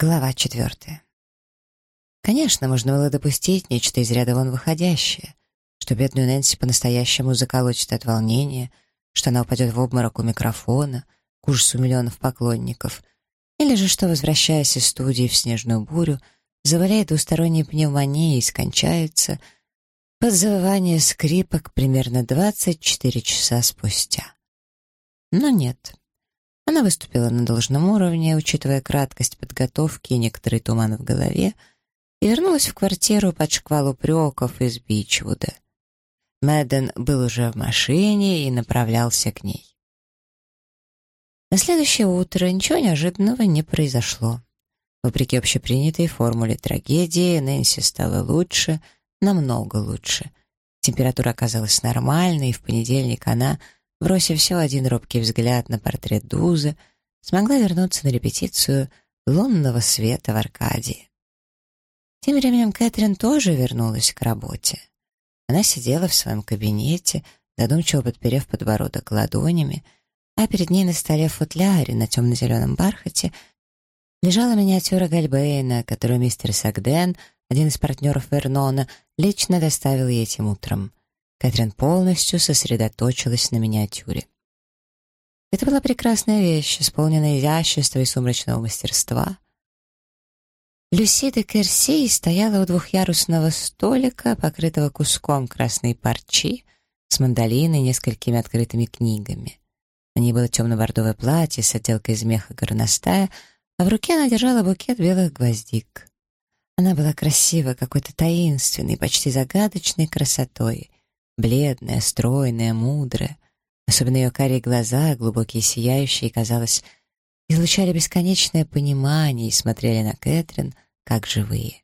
Глава четвертая. Конечно, можно было допустить нечто из ряда вон выходящее, что бедную Нэнси по-настоящему заколотит от волнения, что она упадет в обморок у микрофона, к ужасу миллионов поклонников, или же что, возвращаясь из студии в снежную бурю, заболеет двусторонней пневмонией и скончается под завывание скрипок примерно 24 часа спустя. Но нет. Она выступила на должном уровне, учитывая краткость подготовки и некоторый туман в голове, и вернулась в квартиру под шквал упреков из Бичвуда. Мэдден был уже в машине и направлялся к ней. На следующее утро ничего неожиданного не произошло. Вопреки общепринятой формуле трагедии, Нэнси стала лучше, намного лучше. Температура оказалась нормальной, и в понедельник она бросив всего один робкий взгляд на портрет Дузы, смогла вернуться на репетицию лунного света в Аркадии. Тем временем Кэтрин тоже вернулась к работе. Она сидела в своем кабинете, задумчиво подперев подбородок ладонями, а перед ней на столе футляре на темно-зеленом бархате лежала миниатюра Гальбейна, которую мистер Сагден, один из партнеров Вернона, лично доставил ей этим утром. Кэтрин полностью сосредоточилась на миниатюре. Это была прекрасная вещь, исполненная изящества и сумрачного мастерства. Люси де Керси стояла у двухъярусного столика, покрытого куском красной парчи, с мандолиной и несколькими открытыми книгами. На ней было темно-бордовое платье с отделкой из меха горностая, а в руке она держала букет белых гвоздик. Она была красива, какой-то таинственной, почти загадочной красотой — бледная, стройная, мудрая. Особенно ее карие глаза, глубокие сияющие, казалось, излучали бесконечное понимание и смотрели на Кэтрин, как живые.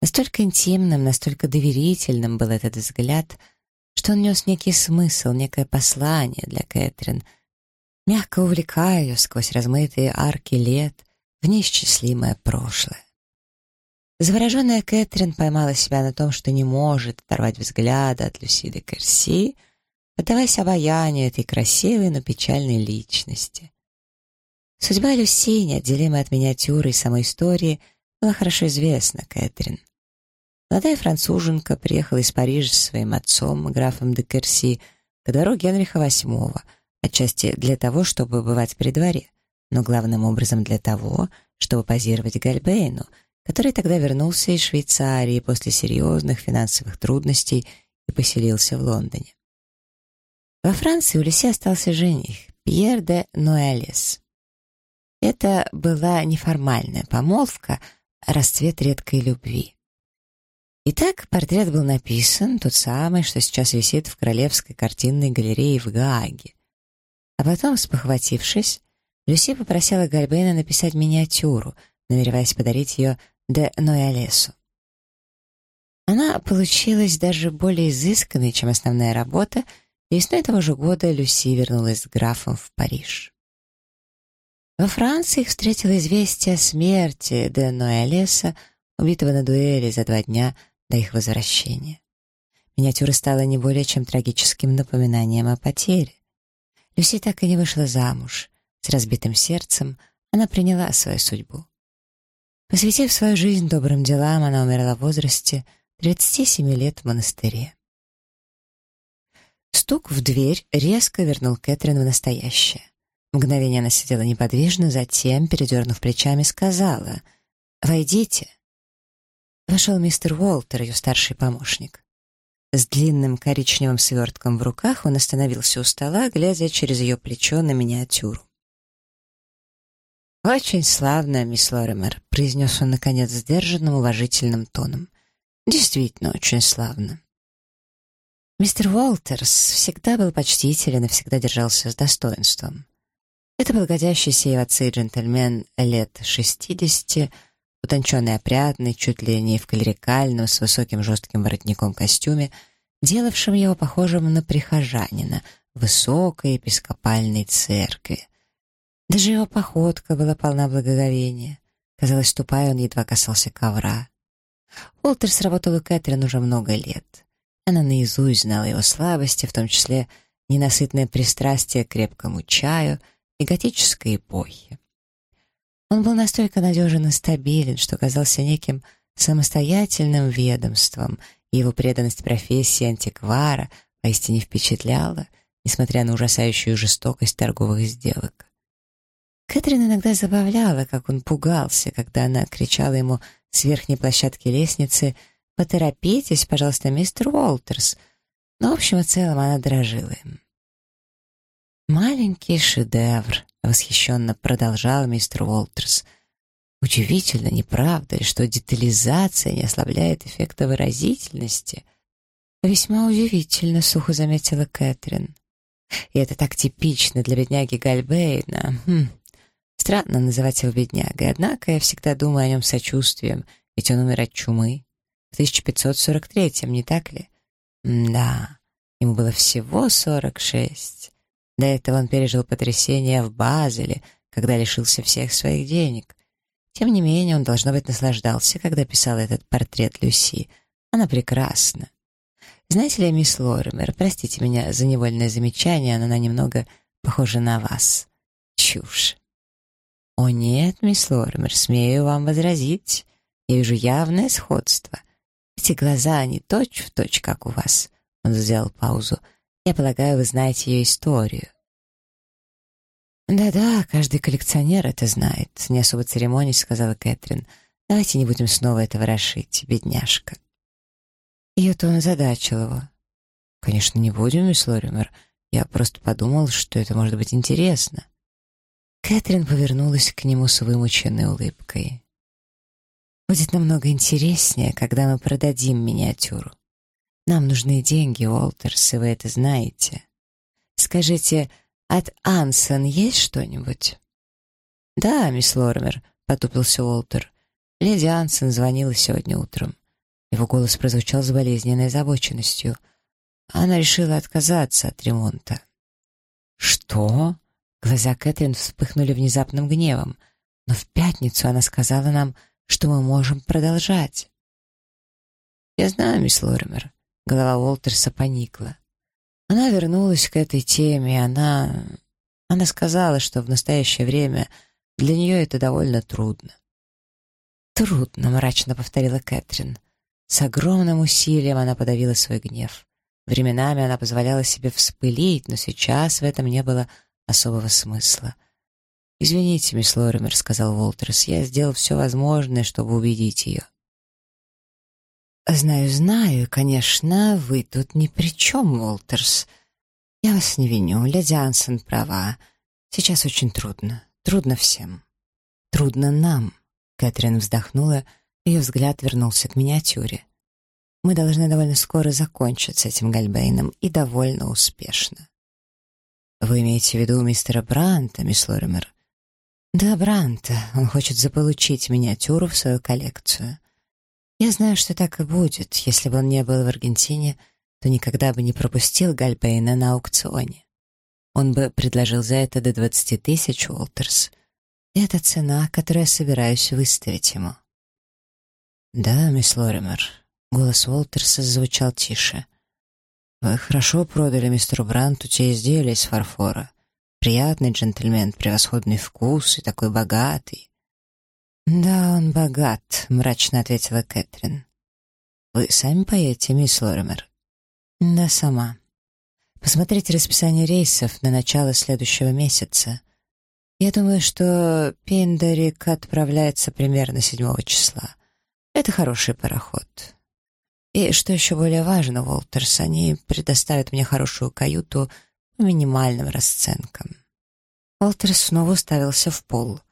Настолько интимным, настолько доверительным был этот взгляд, что он нес некий смысл, некое послание для Кэтрин, мягко увлекая ее сквозь размытые арки лет в неисчислимое прошлое. Завороженная Кэтрин поймала себя на том, что не может оторвать взгляда от Люси де Керси, отдаваясь обаянию этой красивой, но печальной личности. Судьба Люси, неотделимая от миниатюры и самой истории, была хорошо известна Кэтрин. Молодая француженка приехала из Парижа со своим отцом, графом де Керси, ко двору Генриха VIII, отчасти для того, чтобы бывать при дворе, но главным образом для того, чтобы позировать Гальбейну — который тогда вернулся из Швейцарии после серьезных финансовых трудностей и поселился в Лондоне. Во Франции у Люси остался жених Пьер де Ноэлес. Это была неформальная помолвка, расцвет редкой любви. Итак, портрет был написан, тот самый, что сейчас висит в Королевской картинной галерее в Гааге. А потом, спохватившись, Люси попросила Гальбейна написать миниатюру, намереваясь подарить ее де Ноялесу. Она получилась даже более изысканной, чем основная работа, и весной того же года Люси вернулась с графом в Париж. Во Франции их встретило известие о смерти де Ноялеса, убитого на дуэли за два дня до их возвращения. Миниатюра стала не более чем трагическим напоминанием о потере. Люси так и не вышла замуж. С разбитым сердцем она приняла свою судьбу. Посвятив свою жизнь добрым делам, она умерла в возрасте 37 лет в монастыре. Стук в дверь резко вернул Кэтрин в настоящее. Мгновение она сидела неподвижно, затем, передернув плечами, сказала «Войдите». Вошел мистер Уолтер, ее старший помощник. С длинным коричневым свертком в руках он остановился у стола, глядя через ее плечо на миниатюру. «Очень славно, мисс Лоример», — произнес он, наконец, сдержанным, уважительным тоном. «Действительно очень славно». Мистер Уолтерс всегда был почтителен и всегда держался с достоинством. Это был годящийся его отцы джентльмен лет шестидесяти, утонченный опрятный, чуть ли не в клерикальном, с высоким жестким воротником костюме, делавшим его похожим на прихожанина высокой епископальной церкви — даже его походка была полна благоговения. Казалось, ступая, он едва касался ковра. Уолтер сработал у Кэтрин уже много лет. Она наизусть знала его слабости, в том числе ненасытное пристрастие к крепкому чаю и готической эпохи. Он был настолько надежен и стабилен, что казался неким самостоятельным ведомством, и его преданность профессии антиквара поистине впечатляла, несмотря на ужасающую жестокость торговых сделок. Кэтрин иногда забавляла, как он пугался, когда она кричала ему с верхней площадки лестницы «Поторопитесь, пожалуйста, мистер Уолтерс», но в общем и целом она дрожила им. «Маленький шедевр», — восхищенно продолжал мистер Уолтерс. «Удивительно, не правда ли, что детализация не ослабляет эффекта выразительности?» «Весьма удивительно», — сухо заметила Кэтрин. «И это так типично для бедняги Гальбейна. Хм. Странно называть его беднягой, однако я всегда думаю о нем сочувствием, ведь он умер от чумы. В 1543-м, не так ли? М да, ему было всего 46. До этого он пережил потрясение в Базеле, когда лишился всех своих денег. Тем не менее, он, должно быть, наслаждался, когда писал этот портрет Люси. Она прекрасна. Знаете ли, мисс Лоример, простите меня за невольное замечание, но она немного похожа на вас. Чушь. О нет, мисс Лоример, смею вам возразить. Я вижу явное сходство. Эти глаза, они точь-в-точь, точь, как у вас. Он сделал паузу. Я полагаю, вы знаете ее историю. «Да-да, каждый коллекционер это знает», — не особо церемонясь сказала Кэтрин. «Давайте не будем снова это ворошить, бедняжка». Ее тон озадачил его. «Конечно, не будем, мисс Лоример. Я просто подумал, что это может быть интересно». Кэтрин повернулась к нему с вымученной улыбкой. «Будет намного интереснее, когда мы продадим миниатюру. Нам нужны деньги, Уолтерс, и вы это знаете. Скажите, от Ансон есть что-нибудь?» «Да, мисс Лормер», — потупился Уолтер. «Леди Ансон звонила сегодня утром». Его голос прозвучал с болезненной озабоченностью. Она решила отказаться от ремонта. «Что?» Глаза Кэтрин вспыхнули внезапным гневом. «Но в пятницу она сказала нам, что мы можем продолжать». «Я знаю, мисс Лоример. Голова Уолтерса поникла. Она вернулась к этой теме, она... Она сказала, что в настоящее время для нее это довольно трудно. «Трудно», — мрачно повторила Кэтрин. С огромным усилием она подавила свой гнев. Временами она позволяла себе вспылить, но сейчас в этом не было особого смысла. «Извините, мисс Лоример», — сказал Уолтерс, — «я сделал все возможное, чтобы убедить ее». «Знаю, знаю, конечно, вы тут ни при чем, Уолтерс. Я вас не виню, леди Ансон права. Сейчас очень трудно. Трудно всем. Трудно нам». Кэтрин вздохнула, ее взгляд вернулся к миниатюре. «Мы должны довольно скоро закончить с этим Гальбейном, и довольно успешно». «Вы имеете в виду мистера Бранта, мисс Лоример?» «Да, Бранта. Он хочет заполучить миниатюру в свою коллекцию». Я знаю, что так и будет. Если бы он не был в Аргентине, то никогда бы не пропустил Гальпейна на аукционе. Он бы предложил за это до 20 тысяч Уолтерс. Это цена, которую я собираюсь выставить ему. «Да, мисс Лоример», — голос Уолтерса звучал тише. «Вы хорошо продали мистеру Бранту те изделия из фарфора. Приятный джентльмен, превосходный вкус и такой богатый. «Да, он богат», — мрачно ответила Кэтрин. «Вы сами поедете, мисс Лоример?» «Да, сама. Посмотрите расписание рейсов на начало следующего месяца. Я думаю, что Пиндерик отправляется примерно 7 числа. Это хороший пароход. И что еще более важно, Уолтерс, они предоставят мне хорошую каюту по минимальным расценкам». Уолтерс снова уставился в пол —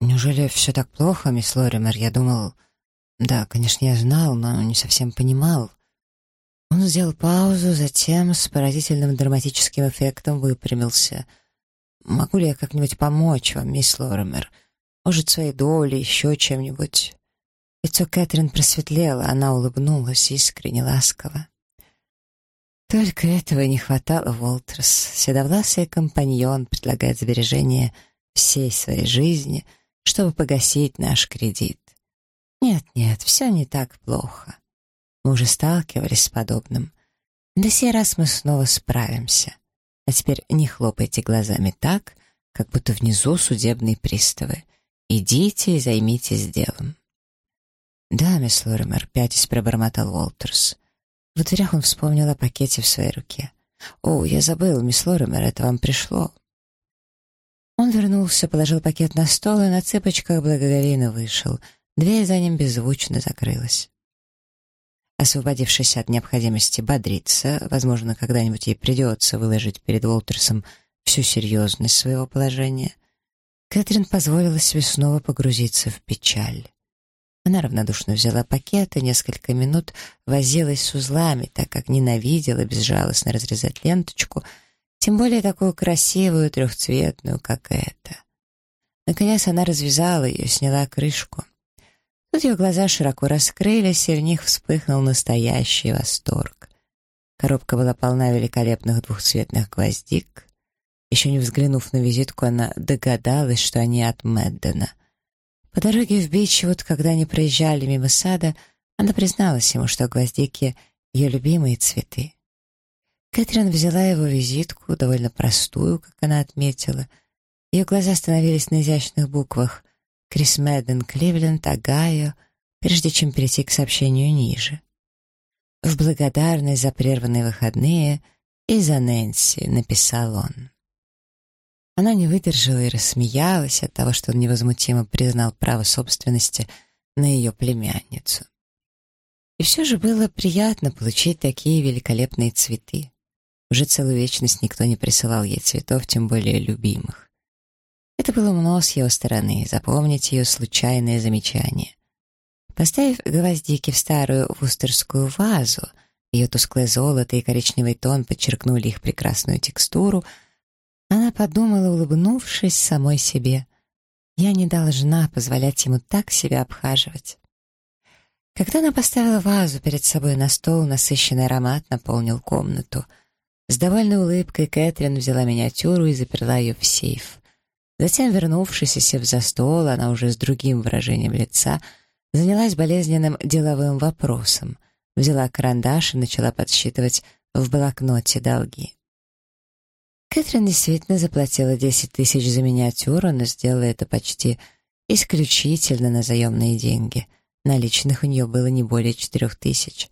«Неужели все так плохо, мисс Лоример? Я думал...» «Да, конечно, я знал, но не совсем понимал». Он сделал паузу, затем с поразительным драматическим эффектом выпрямился. «Могу ли я как-нибудь помочь вам, мисс Лоример? Может, своей долей, еще чем-нибудь?» Лицо Кэтрин просветлело, она улыбнулась искренне ласково. Только этого не хватало, Волтерс. Седовласый компаньон предлагает сбережение всей своей жизни — чтобы погасить наш кредит. Нет-нет, все не так плохо. Мы уже сталкивались с подобным. На сей раз мы снова справимся. А теперь не хлопайте глазами так, как будто внизу судебные приставы. Идите и займитесь делом». «Да, мисс Лоример», — пятясь пробормотал Уолтерс. В дверях он вспомнил о пакете в своей руке. «О, я забыл, мисс Лоример, это вам пришло». Он вернулся, положил пакет на стол и на цыпочках благоговейно вышел. Дверь за ним беззвучно закрылась. Освободившись от необходимости бодриться, возможно, когда-нибудь ей придется выложить перед Уолтерсом всю серьезность своего положения, Кэтрин позволила себе снова погрузиться в печаль. Она равнодушно взяла пакет и несколько минут возилась с узлами, так как ненавидела безжалостно разрезать ленточку, тем более такую красивую трехцветную, как эта. Наконец она развязала ее, сняла крышку. Тут ее глаза широко раскрылись, и в них вспыхнул настоящий восторг. Коробка была полна великолепных двухцветных гвоздик. Еще не взглянув на визитку, она догадалась, что они от Мэддена. По дороге в Бичвуд, когда они проезжали мимо сада, она призналась ему, что гвоздики — ее любимые цветы. Кэтрин взяла его визитку, довольно простую, как она отметила. Ее глаза остановились на изящных буквах «Крис Мэдден, Кливленд, Огайо», прежде чем перейти к сообщению ниже. «В благодарность за прерванные выходные и за Нэнси», — написал он. Она не выдержала и рассмеялась от того, что он невозмутимо признал право собственности на ее племянницу. И все же было приятно получить такие великолепные цветы. Уже целую вечность никто не присылал ей цветов, тем более любимых. Это было умно с его стороны, запомнить ее случайное замечание. Поставив гвоздики в старую вустерскую вазу, ее тусклое золото и коричневый тон подчеркнули их прекрасную текстуру — она подумала, улыбнувшись самой себе. «Я не должна позволять ему так себя обхаживать». Когда она поставила вазу перед собой на стол, насыщенный аромат наполнил комнату. С довольной улыбкой Кэтрин взяла миниатюру и заперла ее в сейф. Затем, вернувшись и сев за стол, она уже с другим выражением лица занялась болезненным деловым вопросом, взяла карандаш и начала подсчитывать в блокноте долги. Кэтрин действительно заплатила 10 тысяч за миниатюру, но сделала это почти исключительно на заемные деньги. Наличных у нее было не более 4 тысяч.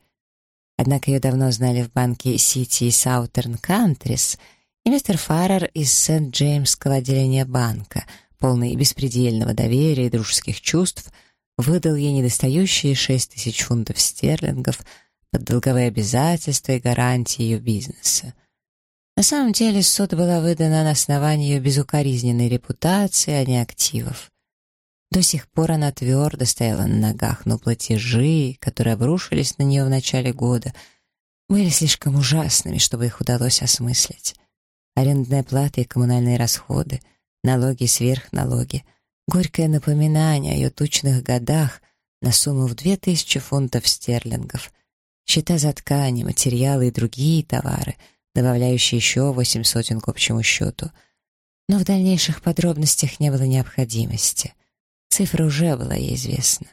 Однако ее давно знали в банке Сити и Саутерн Кантрис, и мистер Фаррер из Сент-Джеймского отделения банка, полный беспредельного доверия и дружеских чувств, выдал ей недостающие 6 тысяч фунтов стерлингов под долговые обязательства и гарантии ее бизнеса. На самом деле суд была выдана на основании ее безукоризненной репутации, а не активов. До сих пор она твердо стояла на ногах, но платежи, которые обрушились на нее в начале года, были слишком ужасными, чтобы их удалось осмыслить. Арендная плата и коммунальные расходы, налоги и сверхналоги, горькое напоминание о ее тучных годах на сумму в две тысячи фунтов стерлингов, счета за ткани, материалы и другие товары — добавляющий еще восемь сотен к общему счету. Но в дальнейших подробностях не было необходимости. Цифра уже была ей известна.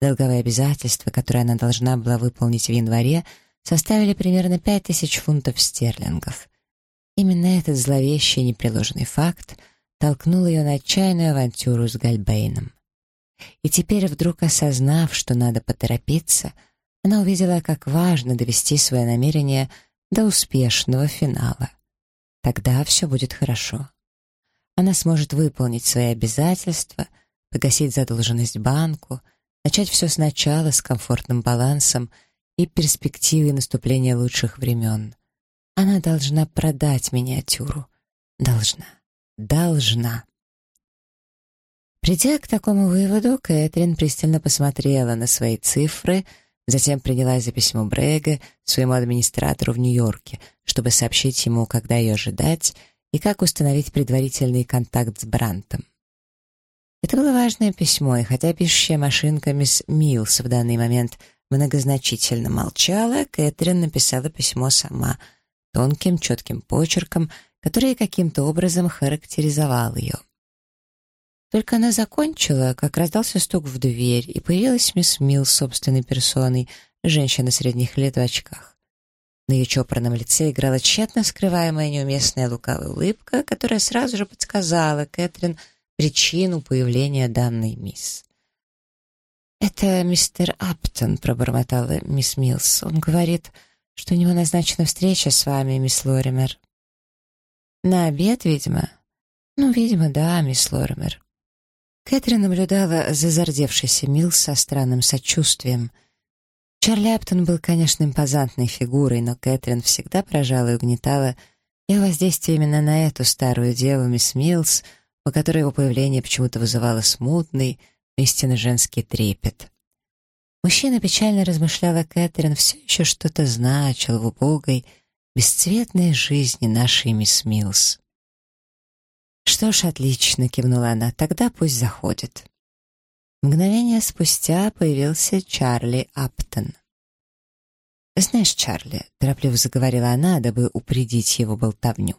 Долговые обязательства, которые она должна была выполнить в январе, составили примерно пять тысяч фунтов стерлингов. Именно этот зловещий непреложный факт толкнул ее на отчаянную авантюру с Гальбейном. И теперь, вдруг осознав, что надо поторопиться, она увидела, как важно довести свое намерение до успешного финала. Тогда все будет хорошо. Она сможет выполнить свои обязательства, погасить задолженность банку, начать все сначала с комфортным балансом и перспективой наступления лучших времен. Она должна продать миниатюру. Должна. Должна. Придя к такому выводу, Кэтрин пристально посмотрела на свои цифры — Затем принялась за письмо Брэга своему администратору в Нью-Йорке, чтобы сообщить ему, когда ее ожидать и как установить предварительный контакт с Брантом. Это было важное письмо, и хотя пишущая машинка мисс Милс в данный момент многозначительно молчала, Кэтрин написала письмо сама, тонким, четким почерком, который каким-то образом характеризовал ее. Только она закончила, как раздался стук в дверь, и появилась мисс Милл собственной персоной, женщина средних лет в очках. На ее чопорном лице играла тщетно скрываемая неуместная лукавая улыбка, которая сразу же подсказала Кэтрин, причину появления данной мисс. «Это мистер Аптон», — пробормотала мисс Милс. «Он говорит, что у него назначена встреча с вами, мисс Лоример». «На обед, видимо?» «Ну, видимо, да, мисс Лоример». Кэтрин наблюдала за зардевшейся Милс со странным сочувствием. Чарли Аптон был, конечно, импозантной фигурой, но Кэтрин всегда поражала и угнетала и воздействие именно на эту старую деву, мисс Милс, у которой его появление почему-то вызывало смутный, истинно женский трепет. Мужчина печально размышляла Кэтрин, все еще что-то значил в убогой, бесцветной жизни нашей мисс Милс. «Что ж, отлично», — кивнула она, — «тогда пусть заходит». Мгновение спустя появился Чарли Аптон. «Знаешь, Чарли», — торопливо заговорила она, дабы упредить его болтовню,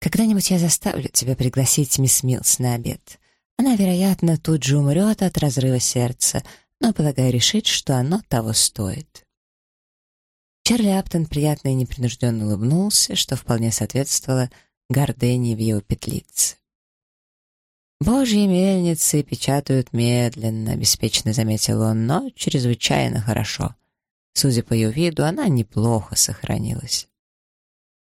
«когда-нибудь я заставлю тебя пригласить мисс Милс на обед. Она, вероятно, тут же умрет от разрыва сердца, но, полагаю, решить, что оно того стоит». Чарли Аптон приятно и непринужденно улыбнулся, что вполне соответствовало гордыне в его петлице. «Божьи мельницы печатают медленно», — беспечно заметил он, «но чрезвычайно хорошо. Судя по ее виду, она неплохо сохранилась».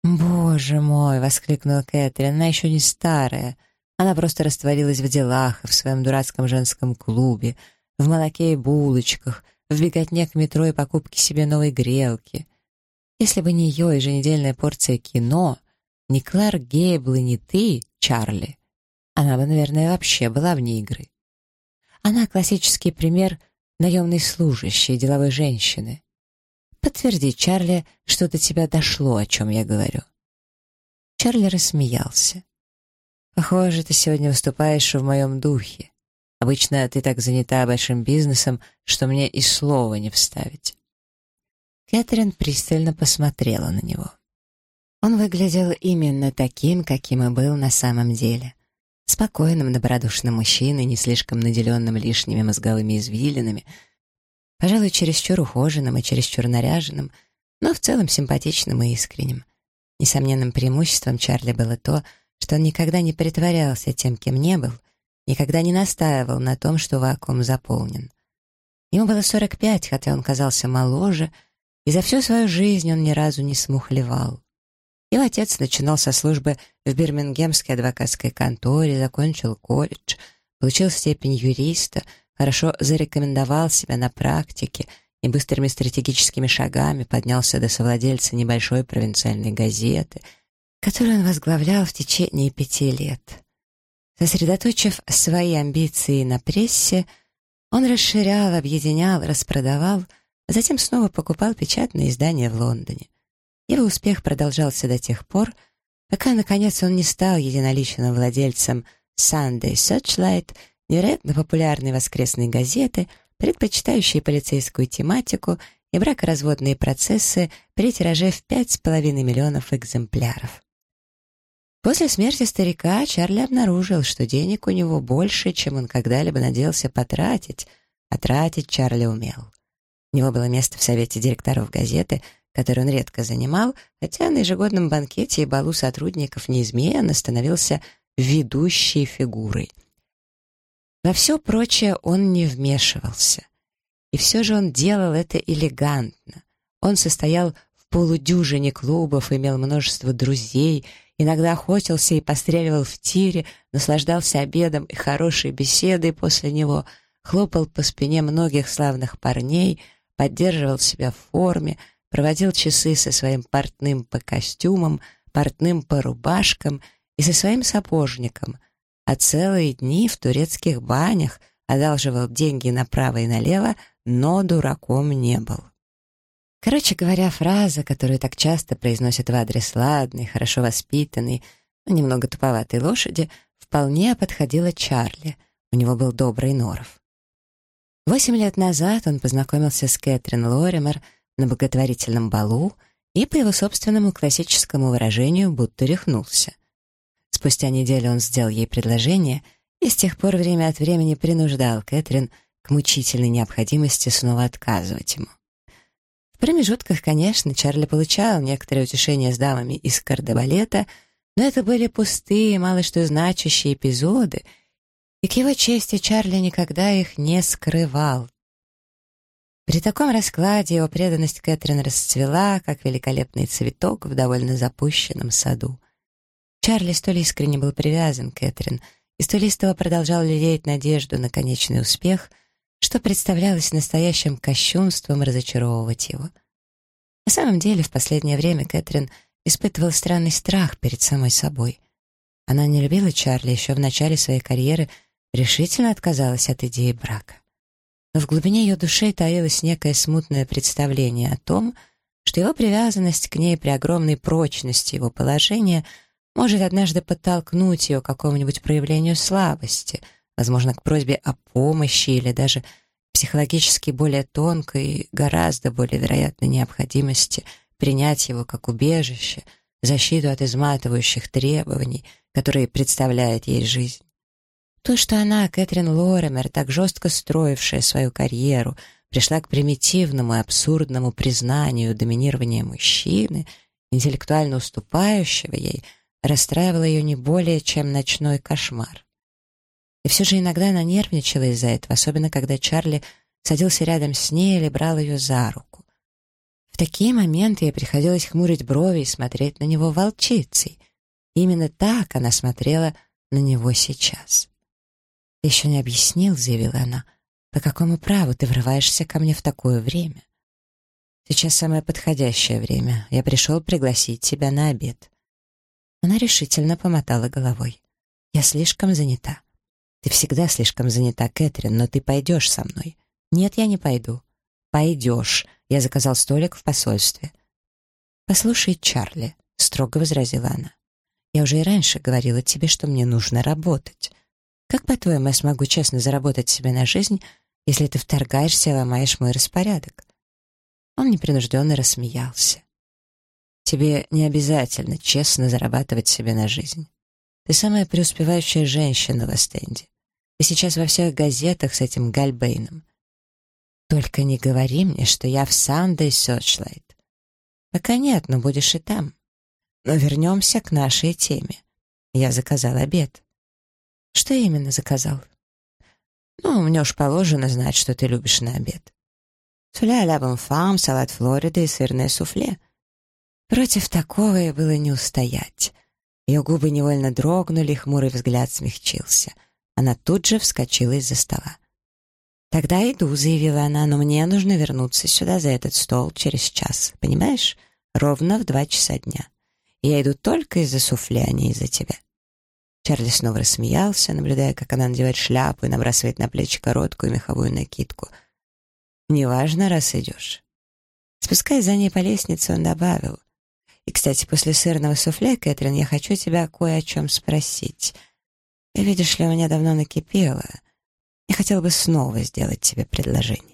«Боже мой!» — воскликнула Кэтрин. «Она еще не старая. Она просто растворилась в делах, в своем дурацком женском клубе, в молоке и булочках, в беготне к метро и покупке себе новой грелки. Если бы не ее еженедельная порция кино, не Кларк Гейбл и не ты, Чарли, она бы, наверное, вообще была вне игры. Она классический пример наемной служащей, деловой женщины. Подтверди, Чарли, что до тебя дошло, о чем я говорю. Чарли рассмеялся. Похоже, ты сегодня выступаешь в моем духе. Обычно ты так занята большим бизнесом, что мне и слова не вставить. Кэтрин пристально посмотрела на него. Он выглядел именно таким, каким и был на самом деле. Спокойным, добродушным мужчиной, не слишком наделенным лишними мозговыми извилинами, пожалуй, чересчур ухоженным и чересчур наряженным, но в целом симпатичным и искренним. Несомненным преимуществом Чарли было то, что он никогда не притворялся тем, кем не был, никогда не настаивал на том, что вакуум заполнен. Ему было 45, хотя он казался моложе, и за всю свою жизнь он ни разу не смухлевал. Его отец начинал со службы в Бирмингемской адвокатской конторе, закончил колледж, получил степень юриста, хорошо зарекомендовал себя на практике и быстрыми стратегическими шагами поднялся до совладельца небольшой провинциальной газеты — который он возглавлял в течение пяти лет. Сосредоточив свои амбиции на прессе, он расширял, объединял, распродавал, затем снова покупал печатные издания в Лондоне. Его успех продолжался до тех пор, пока, наконец, он не стал единоличным владельцем Sunday Searchlight, невероятно популярной воскресной газеты, предпочитающей полицейскую тематику и бракоразводные процессы при тираже в 5,5 миллионов экземпляров. После смерти старика Чарли обнаружил, что денег у него больше, чем он когда-либо надеялся потратить, а тратить Чарли умел. У него было место в совете директоров газеты, который он редко занимал, хотя на ежегодном банкете и балу сотрудников неизменно становился ведущей фигурой. Во все прочее он не вмешивался. И все же он делал это элегантно. Он состоял в полудюжине клубов, имел множество друзей — Иногда охотился и постреливал в тире, наслаждался обедом и хорошей беседой после него, хлопал по спине многих славных парней, поддерживал себя в форме, проводил часы со своим портным по костюмам, портным по рубашкам и со своим сапожником, а целые дни в турецких банях одалживал деньги направо и налево, но дураком не был. Короче говоря, фраза, которую так часто произносят в адрес ладной, хорошо воспитанной, но немного туповатой лошади, вполне подходила Чарли. У него был добрый норов. Восемь лет назад он познакомился с Кэтрин Лоример на благотворительном балу и, по его собственному классическому выражению, будто рехнулся. Спустя неделю он сделал ей предложение и с тех пор время от времени принуждал Кэтрин к мучительной необходимости снова отказывать ему. В промежутках, конечно, Чарли получал некоторые утешения с дамами из кардебалета, но это были пустые, мало что значащие эпизоды, И к его чести Чарли никогда их не скрывал. При таком раскладе его преданность Кэтрин расцвела, как великолепный цветок в довольно запущенном саду. Чарли столь искренне был привязан к Кэтрин и столь истово продолжал лелеять надежду на конечный успех, что представлялось настоящим кощунством разочаровывать его. На самом деле, в последнее время Кэтрин испытывала странный страх перед самой собой. Она не любила Чарли еще в начале своей карьеры, решительно отказалась от идеи брака но в глубине ее души таилось некое смутное представление о том, что его привязанность к ней при огромной прочности его положения может однажды подтолкнуть ее к какому-нибудь проявлению слабости, возможно, к просьбе о помощи или даже психологически более тонкой, гораздо более вероятной необходимости принять его как убежище, защиту от изматывающих требований, которые представляет ей жизнь. То, что она, Кэтрин Лоремер, так жестко строившая свою карьеру, пришла к примитивному и абсурдному признанию доминирования мужчины, интеллектуально уступающего ей, расстраивало ее не более, чем ночной кошмар. И все же иногда она нервничала из-за этого, особенно когда Чарли садился рядом с ней или брал ее за руку. В такие моменты ей приходилось хмурить брови и смотреть на него волчицей. И именно так она смотрела на него сейчас еще не объяснил», — заявила она. «По какому праву ты врываешься ко мне в такое время?» «Сейчас самое подходящее время. Я пришел пригласить тебя на обед». Она решительно помотала головой. «Я слишком занята». «Ты всегда слишком занята, Кэтрин, но ты пойдешь со мной». «Нет, я не пойду». «Пойдешь. Я заказал столик в посольстве». «Послушай, Чарли», — строго возразила она. «Я уже и раньше говорила тебе, что мне нужно работать. Как, по-твоему, я смогу честно заработать себе на жизнь, если ты вторгаешься и ломаешь мой распорядок?» Он непринужденно рассмеялся. «Тебе не обязательно честно зарабатывать себе на жизнь. Ты самая преуспевающая женщина в Эстенде. Ты сейчас во всех газетах с этим Гальбейном. Только не говори мне, что я в Sunday Searchlight. Пока нет, но будешь и там. Но вернемся к нашей теме. Я заказал обед. Что именно заказал? Ну, мне уж положено знать, что ты любишь на обед. Суля а ля фам, салат Флориды и сырное суфле. Против такого и было не устоять. Ее губы невольно дрогнули, хмурый взгляд смягчился. Она тут же вскочила из-за стола. «Тогда иду», — заявила она, — «но мне нужно вернуться сюда за этот стол через час, понимаешь? Ровно в два часа дня. Я иду только из-за суфле, а не из-за тебя». Чарли снова рассмеялся, наблюдая, как она надевает шляпу и набрасывает на плечи короткую меховую накидку. «Неважно, раз идешь». Спускаясь за ней по лестнице, он добавил. «И, кстати, после сырного суфле, Кэтрин, я хочу тебя кое о чем спросить. И, видишь ли, у меня давно накипело. Я хотел бы снова сделать тебе предложение».